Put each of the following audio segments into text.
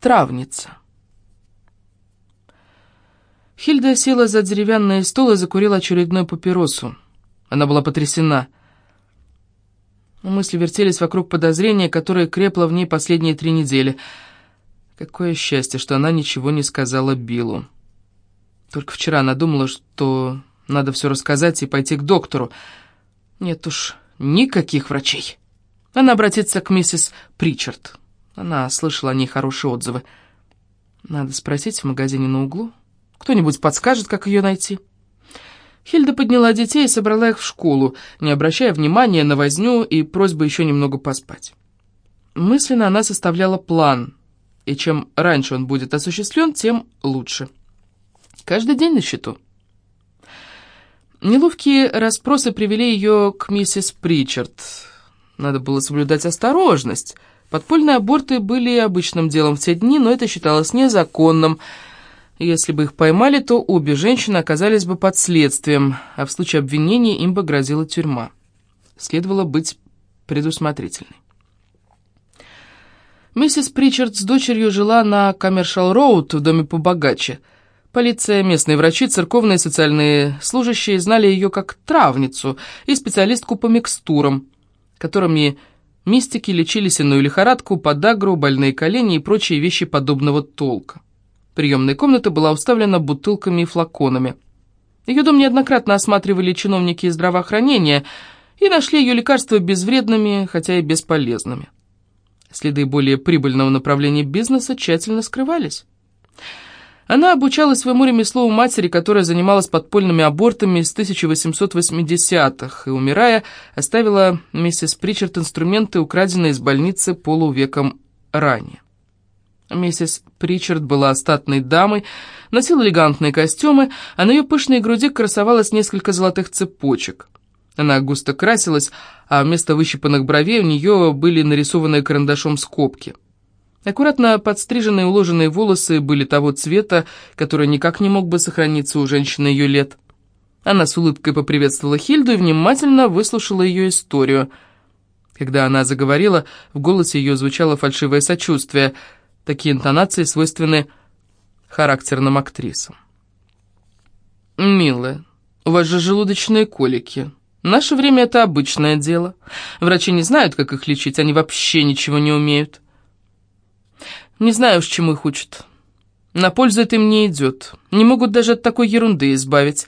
травница. Хильда села за деревянный стол и закурила очередную папиросу. Она была потрясена. Мысли вертелись вокруг подозрения, которое крепло в ней последние три недели. Какое счастье, что она ничего не сказала Биллу. Только вчера она думала, что надо все рассказать и пойти к доктору. Нет уж, никаких врачей. Она обратится к миссис Причард. Она слышала о ней хорошие отзывы. Надо спросить в магазине на углу. Кто-нибудь подскажет, как ее найти. Хильда подняла детей и собрала их в школу, не обращая внимания на возню и просьбу еще немного поспать. Мысленно она составляла план, и чем раньше он будет осуществлен, тем лучше. Каждый день на счету. Неловкие расспросы привели ее к миссис Причард. Надо было соблюдать осторожность. Подпольные аборты были обычным делом в те дни, но это считалось незаконным. Если бы их поймали, то обе женщины оказались бы под следствием, а в случае обвинения им бы грозила тюрьма. Следовало быть предусмотрительной. Миссис Причард с дочерью жила на Коммершал-Роуд в доме побогаче – Полиция, местные врачи, церковные социальные служащие знали ее как травницу и специалистку по микстурам, которыми мистики лечили сенную лихорадку, подагру, больные колени и прочие вещи подобного толка. Приемная комната была уставлена бутылками и флаконами. Ее дом неоднократно осматривали чиновники здравоохранения и нашли ее лекарства безвредными, хотя и бесполезными. Следы более прибыльного направления бизнеса тщательно скрывались. Она обучала своему ремеслу у матери, которая занималась подпольными абортами с 1880-х, и, умирая, оставила миссис Причард инструменты, украденные из больницы полувеком ранее. Миссис Причард была статной дамой, носила элегантные костюмы, а на ее пышной груди красовалось несколько золотых цепочек. Она густо красилась, а вместо выщипанных бровей у нее были нарисованы карандашом скобки – Аккуратно подстриженные уложенные волосы были того цвета, который никак не мог бы сохраниться у женщины ее лет. Она с улыбкой поприветствовала Хильду и внимательно выслушала ее историю. Когда она заговорила, в голосе ее звучало фальшивое сочувствие. Такие интонации свойственны характерным актрисам. «Милая, у вас же желудочные колики. В наше время это обычное дело. Врачи не знают, как их лечить, они вообще ничего не умеют». Не знаю уж, чему их учат. На пользу это им не идет. Не могут даже от такой ерунды избавить.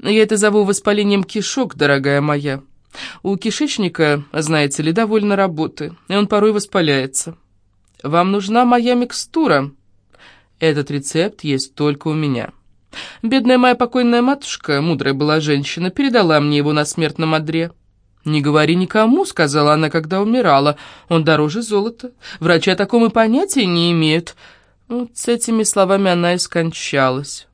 Я это зову воспалением кишок, дорогая моя. У кишечника, знаете ли, довольно работы, и он порой воспаляется. Вам нужна моя микстура. Этот рецепт есть только у меня. Бедная моя покойная матушка, мудрая была женщина, передала мне его на смертном одре. «Не говори никому», — сказала она, когда умирала. «Он дороже золота. Врачи о таком и понятия не имеют». Вот с этими словами она и скончалась.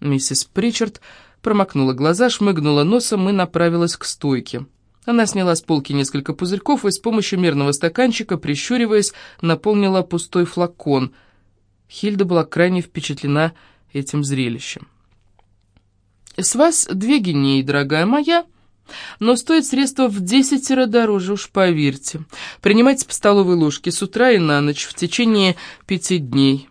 Миссис Причард промокнула глаза, шмыгнула носом и направилась к стойке. Она сняла с полки несколько пузырьков и с помощью мерного стаканчика, прищуриваясь, наполнила пустой флакон. Хильда была крайне впечатлена этим зрелищем. «С вас две гинеи, дорогая моя», но стоит средство в десятеро дороже, уж поверьте. Принимайте по столовой ложке с утра и на ночь в течение пяти дней.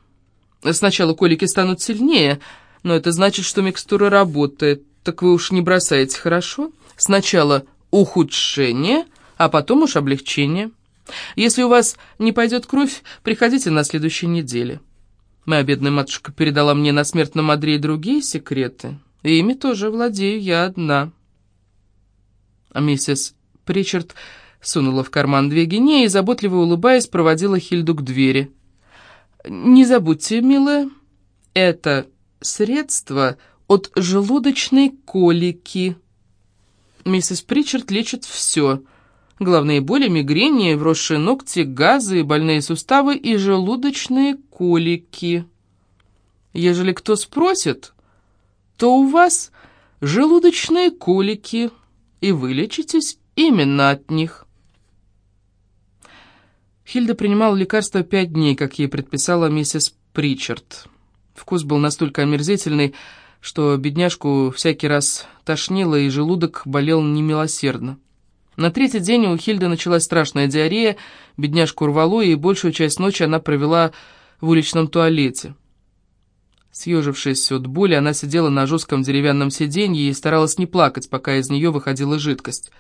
Сначала колики станут сильнее, но это значит, что микстура работает. Так вы уж не бросаете, хорошо? Сначала ухудшение, а потом уж облегчение. Если у вас не пойдет кровь, приходите на следующей неделе. Моя бедная матушка передала мне на смертном одре и другие секреты. И ими тоже владею я одна». А миссис Причард сунула в карман две гинеи и, заботливо улыбаясь, проводила Хильду к двери. «Не забудьте, милая, это средство от желудочной колики. Миссис Причард лечит все. Главные боли, мигрени, вросшие ногти, газы, больные суставы и желудочные колики. Ежели кто спросит, то у вас желудочные колики» и вы лечитесь именно от них. Хильда принимала лекарство пять дней, как ей предписала миссис Причард. Вкус был настолько омерзительный, что бедняжку всякий раз тошнило, и желудок болел немилосердно. На третий день у Хильды началась страшная диарея, бедняжку рвало, и большую часть ночи она провела в уличном туалете. Съежившись от боли, она сидела на жестком деревянном сиденье и старалась не плакать, пока из нее выходила жидкость.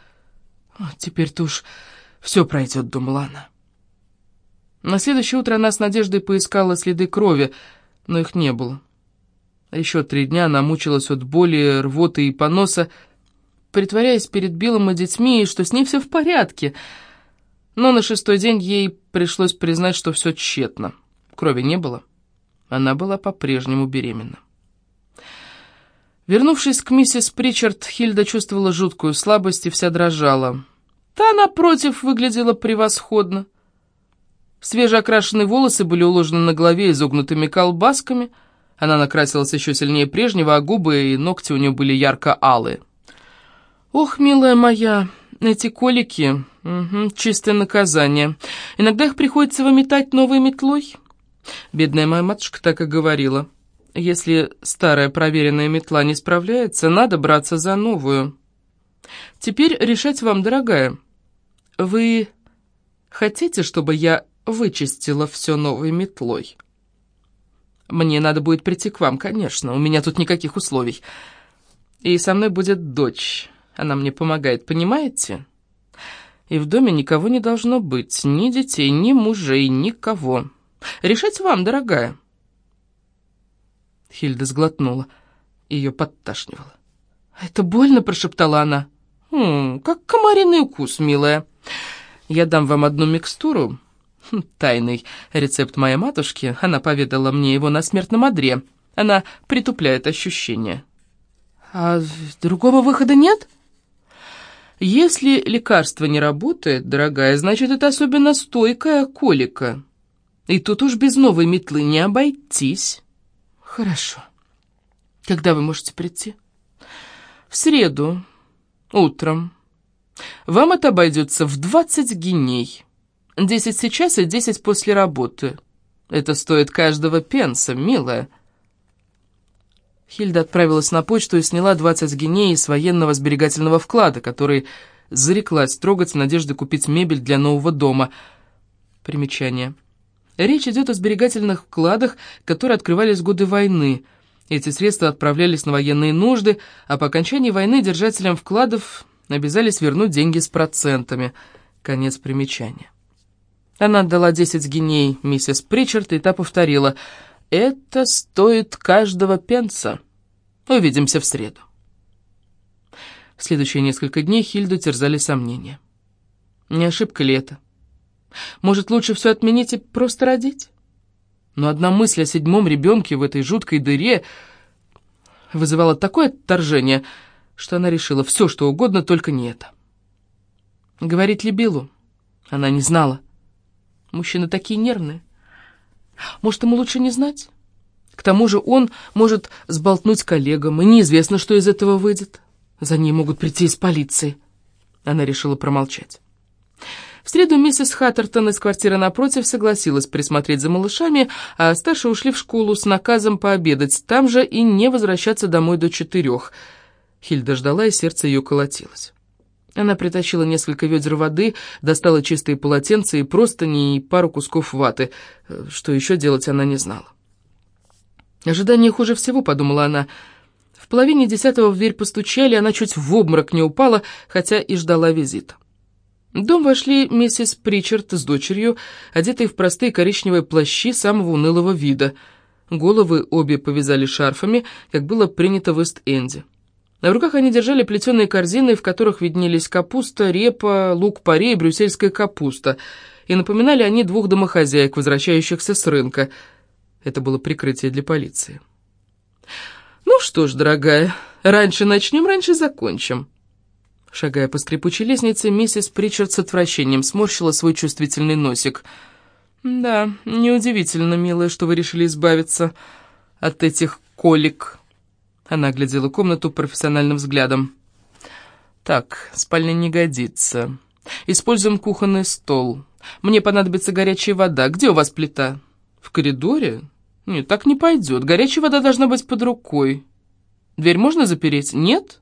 «Теперь-то уж все пройдет», — думала она. На следующее утро она с надеждой поискала следы крови, но их не было. Еще три дня она мучилась от боли, рвоты и поноса, притворяясь перед Биллом и детьми, что с ней все в порядке. Но на шестой день ей пришлось признать, что все тщетно. Крови не было. Она была по-прежнему беременна. Вернувшись к миссис Причард, Хильда чувствовала жуткую слабость и вся дрожала. Та, напротив, выглядела превосходно. Свежеокрашенные волосы были уложены на голове изогнутыми колбасками. Она накрасилась еще сильнее прежнего, а губы и ногти у нее были ярко-алые. «Ох, милая моя, эти колики угу, — чистое наказание. Иногда их приходится выметать новой метлой». Бедная моя матушка так и говорила. Если старая проверенная метла не справляется, надо браться за новую. Теперь решать вам, дорогая. Вы хотите, чтобы я вычистила все новой метлой? Мне надо будет прийти к вам, конечно, у меня тут никаких условий. И со мной будет дочь, она мне помогает, понимаете? И в доме никого не должно быть, ни детей, ни мужей, никого. Решать вам, дорогая. Хильда сглотнула. Ее подташнивало. «Это больно?» — прошептала она. «Хм, как комариный укус, милая. Я дам вам одну микстуру. Хм, тайный рецепт моей матушки. Она поведала мне его на смертном одре. Она притупляет ощущения». «А другого выхода нет?» «Если лекарство не работает, дорогая, значит, это особенно стойкая колика. И тут уж без новой метлы не обойтись». «Хорошо. Когда вы можете прийти?» «В среду, утром. Вам это обойдется в двадцать гиней. Десять сейчас и десять после работы. Это стоит каждого пенса, милая». Хильда отправилась на почту и сняла 20 гиней из военного сберегательного вклада, который зареклась трогать в надежде купить мебель для нового дома. Примечание. Речь идет о сберегательных вкладах, которые открывались в годы войны. Эти средства отправлялись на военные нужды, а по окончании войны держателям вкладов обязались вернуть деньги с процентами. Конец примечания. Она отдала 10 гиней миссис Причард, и та повторила «Это стоит каждого пенса. Увидимся в среду». В следующие несколько дней Хильду терзали сомнения. Не ошибка ли это? Может, лучше все отменить и просто родить? Но одна мысль о седьмом ребенке в этой жуткой дыре вызывала такое отторжение, что она решила все, что угодно, только не это. Говорить ли Биллу? Она не знала. Мужчины такие нервные. Может, ему лучше не знать? К тому же он может сболтнуть коллегам, и неизвестно, что из этого выйдет. За ней могут прийти из полиции. Она решила промолчать. В среду миссис Хаттертон из квартиры напротив согласилась присмотреть за малышами, а старшие ушли в школу с наказом пообедать там же и не возвращаться домой до четырех. Хильда ждала, и сердце ее колотилось. Она притащила несколько ведер воды, достала чистые полотенца и простыни, и пару кусков ваты. Что еще делать, она не знала. «Ожидание хуже всего», — подумала она. В половине десятого в дверь постучали, она чуть в обморок не упала, хотя и ждала визита. В дом вошли миссис Причард с дочерью, одетые в простые коричневые плащи самого унылого вида. Головы обе повязали шарфами, как было принято в Эст-Энде. На руках они держали плетеные корзины, в которых виднелись капуста, репа, лук-порей и брюссельская капуста, и напоминали они двух домохозяек, возвращающихся с рынка. Это было прикрытие для полиции. «Ну что ж, дорогая, раньше начнем, раньше закончим». Шагая по скрипучей лестнице, миссис Причард с отвращением сморщила свой чувствительный носик. «Да, неудивительно, милая, что вы решили избавиться от этих колик». Она оглядела комнату профессиональным взглядом. «Так, спальня не годится. Используем кухонный стол. Мне понадобится горячая вода. Где у вас плита?» «В коридоре? Нет, так не пойдет. Горячая вода должна быть под рукой. Дверь можно запереть? Нет?»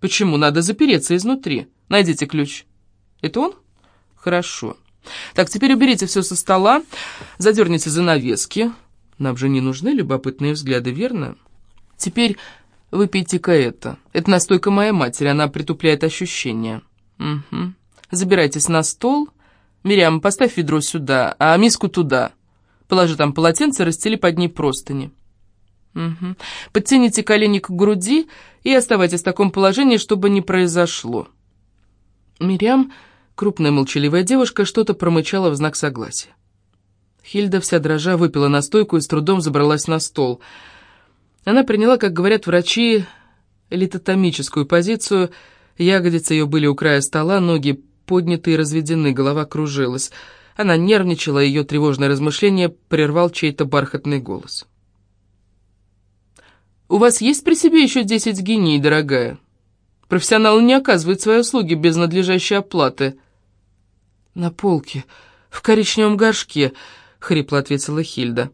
Почему? Надо запереться изнутри. Найдите ключ. Это он? Хорошо. Так, теперь уберите все со стола, задерните занавески. Нам же не нужны любопытные взгляды, верно? Теперь выпейте-ка это. Это настойка моей матери, она притупляет ощущения. Угу. Забирайтесь на стол. Мириам, поставь ведро сюда, а миску туда. Положи там полотенце, расстели под ней простыни. Угу. Подтяните колени к груди и оставайтесь в таком положении, чтобы не произошло. Мириам, крупная молчаливая девушка, что-то промычала в знак согласия. Хильда вся дрожа выпила настойку и с трудом забралась на стол. Она приняла, как говорят врачи, литотомическую позицию. Ягодицы ее были у края стола, ноги подняты и разведены, голова кружилась. Она нервничала, ее тревожное размышление прервал чей-то бархатный голос. «У вас есть при себе еще десять гений, дорогая? Профессионалы не оказывают свои услуги без надлежащей оплаты». «На полке, в коричневом горшке», — хрипло ответила Хильда.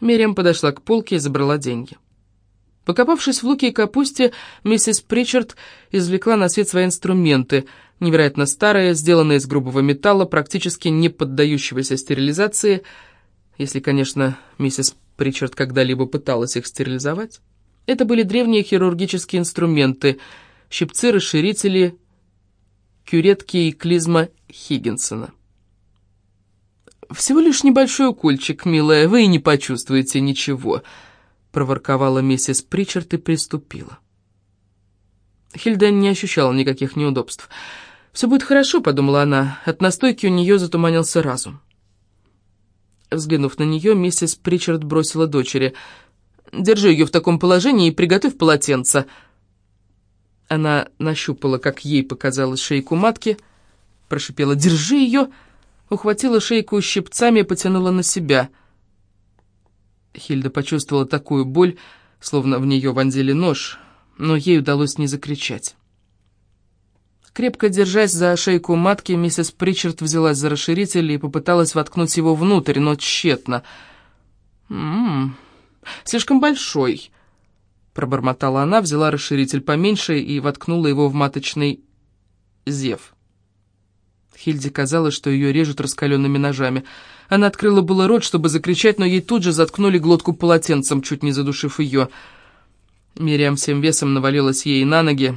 Мириам подошла к полке и забрала деньги. Покопавшись в луке и капусте, миссис Причард извлекла на свет свои инструменты, невероятно старые, сделанные из грубого металла, практически не поддающегося стерилизации, если, конечно, миссис Причард когда-либо пыталась их стерилизовать. Это были древние хирургические инструменты, щипцы-расширители, кюретки и клизма Хиггинсона. «Всего лишь небольшой укольчик, милая, вы и не почувствуете ничего», — проворковала миссис Причард и приступила. Хильда не ощущала никаких неудобств. «Все будет хорошо», — подумала она. От настойки у нее затуманился разум. Взглянув на нее, миссис Причард бросила дочери — Держи ее в таком положении и приготовь полотенце». Она нащупала, как ей показалось, шейку матки, прошипела «Держи ее!», ухватила шейку щипцами и потянула на себя. Хильда почувствовала такую боль, словно в нее вонзили нож, но ей удалось не закричать. Крепко держась за шейку матки, миссис Причард взялась за расширитель и попыталась воткнуть его внутрь, но тщетно. «М-м-м», слишком большой», — пробормотала она, взяла расширитель поменьше и воткнула его в маточный зев. Хильде казалось, что ее режут раскаленными ножами. Она открыла было рот, чтобы закричать, но ей тут же заткнули глотку полотенцем, чуть не задушив ее. Мириам всем весом навалилась ей на ноги,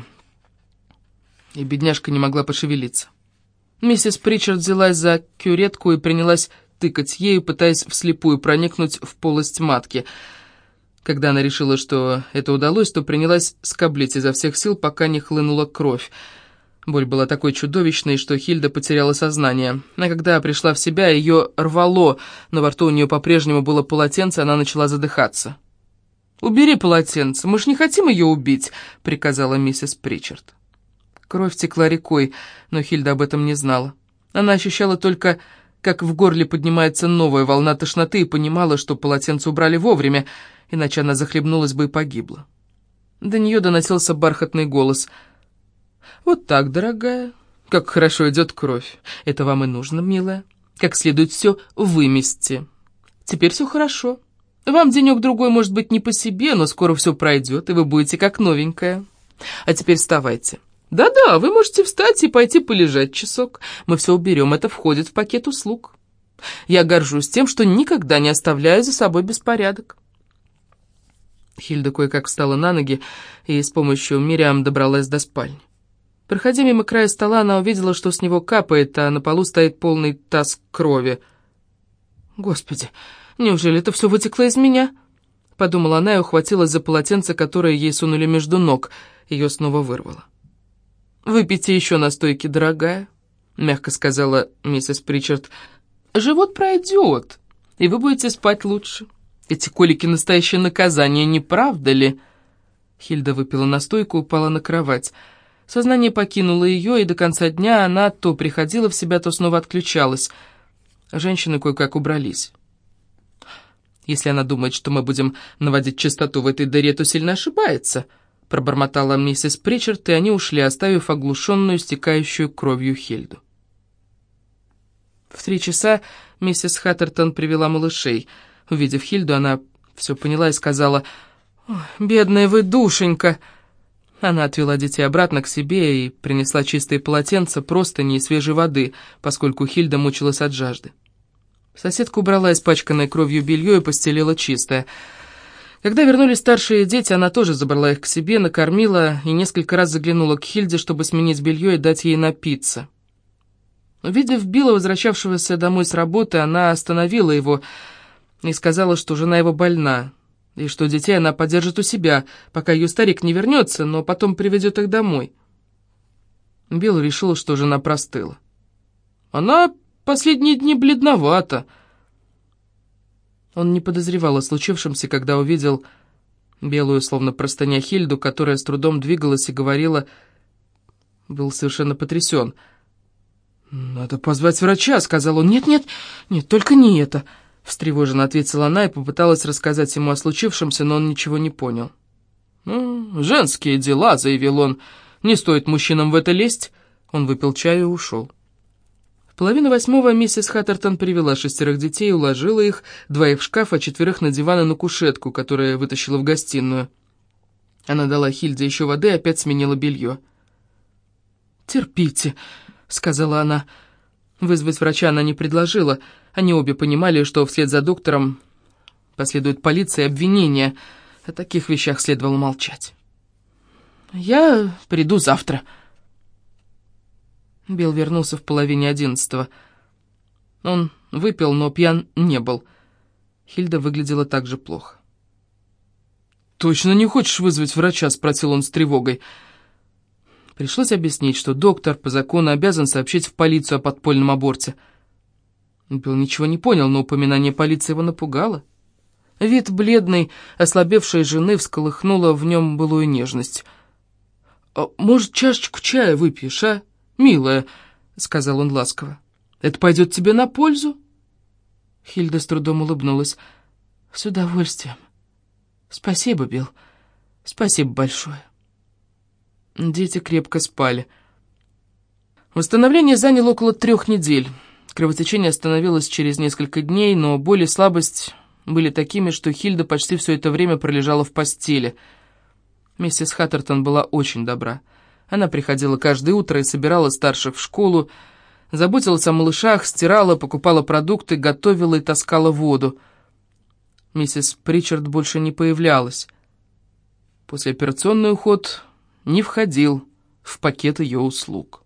и бедняжка не могла пошевелиться. Миссис Причард взялась за кюретку и принялась тыкать ею, пытаясь вслепую проникнуть в полость матки. Когда она решила, что это удалось, то принялась скоблить изо всех сил, пока не хлынула кровь. Боль была такой чудовищной, что Хильда потеряла сознание. А когда пришла в себя, ее рвало, но во рту у нее по-прежнему было полотенце, она начала задыхаться. «Убери полотенце, мы ж не хотим ее убить», — приказала миссис Причард. Кровь текла рекой, но Хильда об этом не знала. Она ощущала только как в горле поднимается новая волна тошноты и понимала, что полотенце убрали вовремя, иначе она захлебнулась бы и погибла. До нее доносился бархатный голос. «Вот так, дорогая, как хорошо идет кровь. Это вам и нужно, милая. Как следует все вымести. Теперь все хорошо. Вам денек-другой может быть не по себе, но скоро все пройдет, и вы будете как новенькая. А теперь вставайте». «Да-да, вы можете встать и пойти полежать часок. Мы все уберем, это входит в пакет услуг. Я горжусь тем, что никогда не оставляю за собой беспорядок». Хильда кое-как встала на ноги и с помощью Мириам добралась до спальни. Проходя мимо края стола, она увидела, что с него капает, а на полу стоит полный таз крови. «Господи, неужели это все вытекло из меня?» Подумала она и ухватилась за полотенце, которое ей сунули между ног. Ее снова вырвало. «Выпейте еще настойки, дорогая», — мягко сказала миссис Причард. «Живот пройдет, и вы будете спать лучше. Эти колики — настоящее наказание, не правда ли?» Хильда выпила настойку упала на кровать. Сознание покинуло ее, и до конца дня она то приходила в себя, то снова отключалась. Женщины кое-как убрались. «Если она думает, что мы будем наводить чистоту в этой дыре, то сильно ошибается», — пробормотала миссис Причард, и они ушли, оставив оглушенную, стекающую кровью Хильду. В три часа миссис Хаттертон привела малышей. Увидев Хильду, она все поняла и сказала, «Бедная вы душенька!» Она отвела детей обратно к себе и принесла чистые полотенца, простыни и свежей воды, поскольку Хильда мучилась от жажды. Соседка убрала испачканное кровью белье и постелила чистое. Когда вернулись старшие дети, она тоже забрала их к себе, накормила и несколько раз заглянула к Хильде, чтобы сменить белье и дать ей напиться. Увидев Билла, возвращавшегося домой с работы, она остановила его и сказала, что жена его больна и что детей она подержит у себя, пока ее старик не вернется, но потом приведет их домой. Билл решил, что жена простыла. «Она последние дни бледновата». Он не подозревал о случившемся, когда увидел белую, словно простыня Хильду, которая с трудом двигалась и говорила... Был совершенно потрясен. «Надо позвать врача», — сказал он. «Нет, нет, нет, только не это». Встревоженно ответила она и попыталась рассказать ему о случившемся, но он ничего не понял. «Ну, женские дела», — заявил он. «Не стоит мужчинам в это лезть». Он выпил чаю и ушел. Половину восьмого миссис Хаттертон привела шестерых детей уложила их, двоих в шкаф, а четверых на диван и на кушетку, которую вытащила в гостиную. Она дала Хильде еще воды и опять сменила белье. «Терпите», — сказала она. Вызвать врача она не предложила — они обе понимали, что вслед за доктором последует полиция и обвинения. О таких вещах следовало молчать. «Я приду завтра». Билл вернулся в половине одиннадцатого. Он выпил, но пьян не был. Хильда выглядела так же плохо. «Точно не хочешь вызвать врача?» — спросил он с тревогой. Пришлось объяснить, что доктор по закону обязан сообщить в полицию о подпольном аборте — Билл ничего не понял, но упоминание полиции его напугало. Вид бледной, ослабевшей жены всколыхнуло в нем былую нежность. «А «Может, чашечку чая выпьешь, а, милая?» — сказал он ласково. «Это пойдет тебе на пользу?» Хильда с трудом улыбнулась. «С удовольствием. Спасибо, Билл. Спасибо большое». Дети крепко спали. Восстановление заняло около трех недель. Кровотечение остановилось через несколько дней, но боль и слабость были такими, что Хильда почти все это время пролежала в постели. Миссис Хаттертон была очень добра. Она приходила каждое утро и собирала старших в школу, заботилась о малышах, стирала, покупала продукты, готовила и таскала воду. Миссис Причард больше не появлялась. Послеоперационный уход не входил в пакет ее услуг.